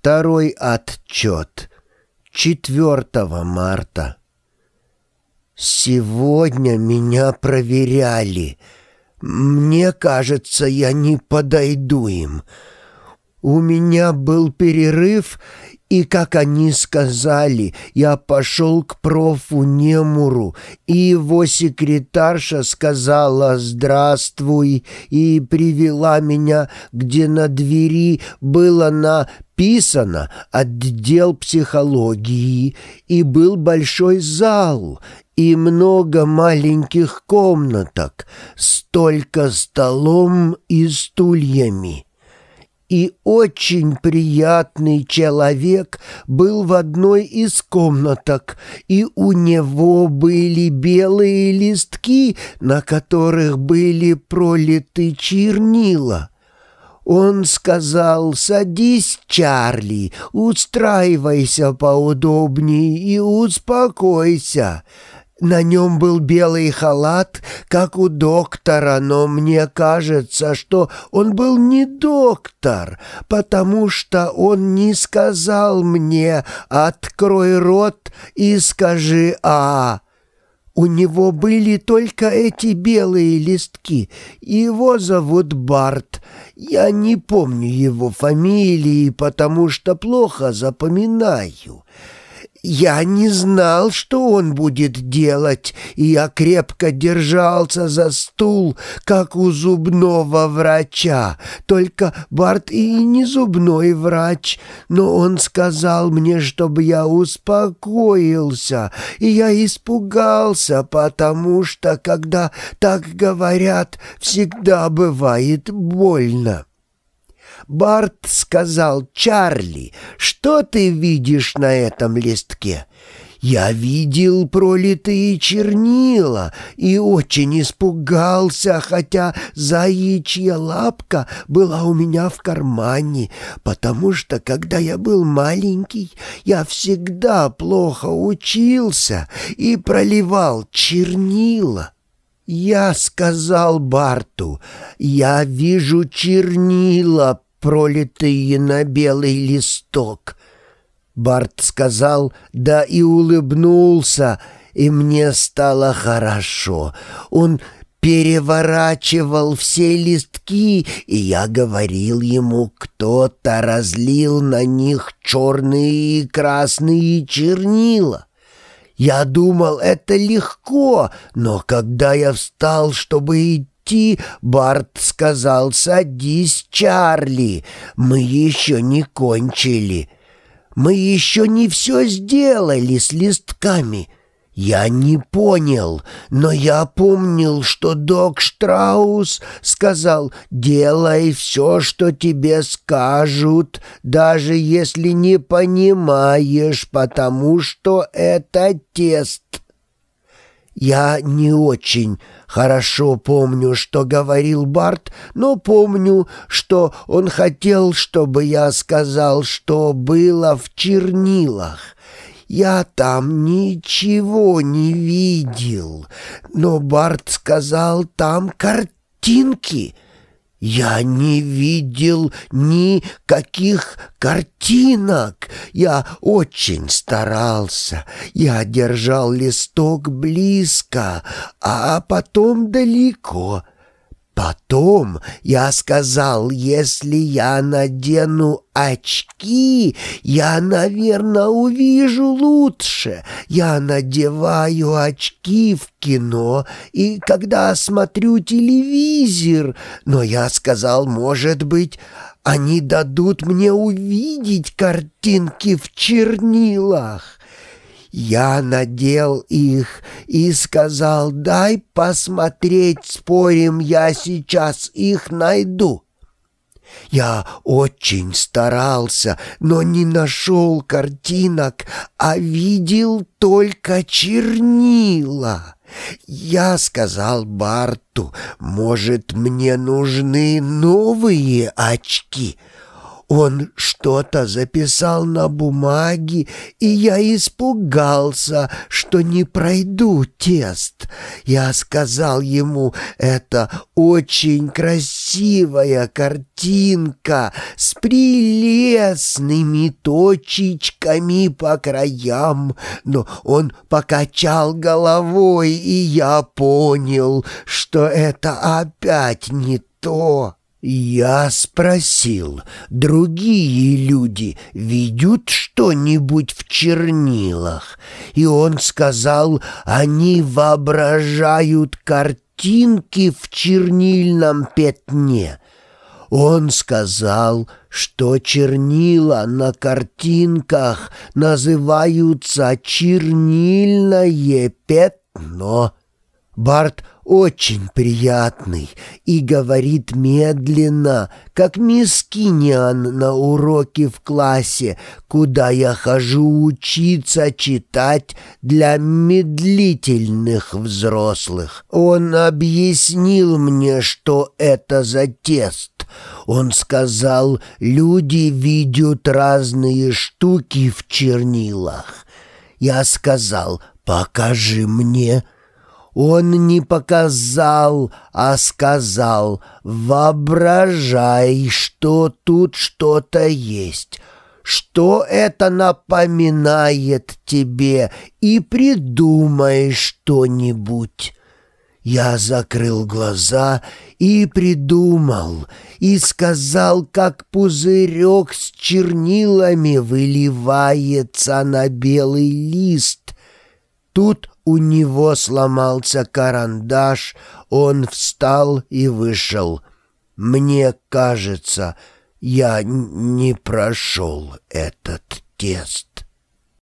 Второй отчет. 4 марта. Сегодня меня проверяли. Мне кажется, я не подойду им. У меня был перерыв, и, как они сказали, я пошел к профу Немуру, и его секретарша сказала «Здравствуй» и привела меня, где на двери было написано «Отдел психологии», и был большой зал, и много маленьких комнаток, столько столом и стульями и очень приятный человек был в одной из комнаток, и у него были белые листки, на которых были пролиты чернила. Он сказал «Садись, Чарли, устраивайся поудобнее и успокойся». На нем был белый халат, как у доктора, но мне кажется, что он был не доктор, потому что он не сказал мне «открой рот и скажи «а». У него были только эти белые листки. Его зовут Барт. Я не помню его фамилии, потому что плохо запоминаю. Я не знал, что он будет делать, и я крепко держался за стул, как у зубного врача. Только Барт и не зубной врач, но он сказал мне, чтобы я успокоился, и я испугался, потому что, когда так говорят, всегда бывает больно. Барт сказал Чарли, что ты видишь на этом листке? Я видел пролитые чернила и очень испугался, хотя заячья лапка была у меня в кармане, потому что, когда я был маленький, я всегда плохо учился и проливал чернила. Я сказал Барту, я вижу чернила, пролитые на белый листок. Барт сказал «да» и улыбнулся, и мне стало хорошо. Он переворачивал все листки, и я говорил ему, кто-то разлил на них черные и красные чернила. Я думал, это легко, но когда я встал, чтобы идти, идти, Барт сказал, «Садись, Чарли, мы еще не кончили. Мы еще не все сделали с листками». Я не понял, но я помнил, что док Штраус сказал «Делай все, что тебе скажут, даже если не понимаешь, потому что это тест». Я не очень хорошо помню, что говорил Барт, но помню, что он хотел, чтобы я сказал, что было в чернилах. Я там ничего не видел, но Барт сказал, там картинки — я не видел никаких картинок. Я очень старался. Я держал листок близко, а потом далеко. Потом я сказал, если я надену очки, я, наверное, увижу лучше. Я надеваю очки в кино и когда смотрю телевизор, но я сказал, может быть, они дадут мне увидеть картинки в чернилах. Я надел их и сказал, дай посмотреть, спорим, я сейчас их найду. Я очень старался, но не нашел картинок, а видел только чернила. Я сказал Барту, может, мне нужны новые очки — Он что-то записал на бумаге, и я испугался, что не пройду тест. Я сказал ему, это очень красивая картинка с прелестными точечками по краям, но он покачал головой, и я понял, что это опять не то. Я спросил, другие люди видят что-нибудь в чернилах, и он сказал, они воображают картинки в чернильном пятне. Он сказал, что чернила на картинках называются чернильное пятно. Барт очень приятный и говорит медленно, как мисс Киньян на уроке в классе, куда я хожу учиться читать для медлительных взрослых. Он объяснил мне, что это за тест. Он сказал, люди видят разные штуки в чернилах. Я сказал, покажи мне. Он не показал, а сказал, воображай, что тут что-то есть, что это напоминает тебе, и придумай что-нибудь. Я закрыл глаза и придумал, и сказал, как пузырек с чернилами выливается на белый лист. Тут у него сломался карандаш, он встал и вышел. Мне кажется, я не прошел этот тест.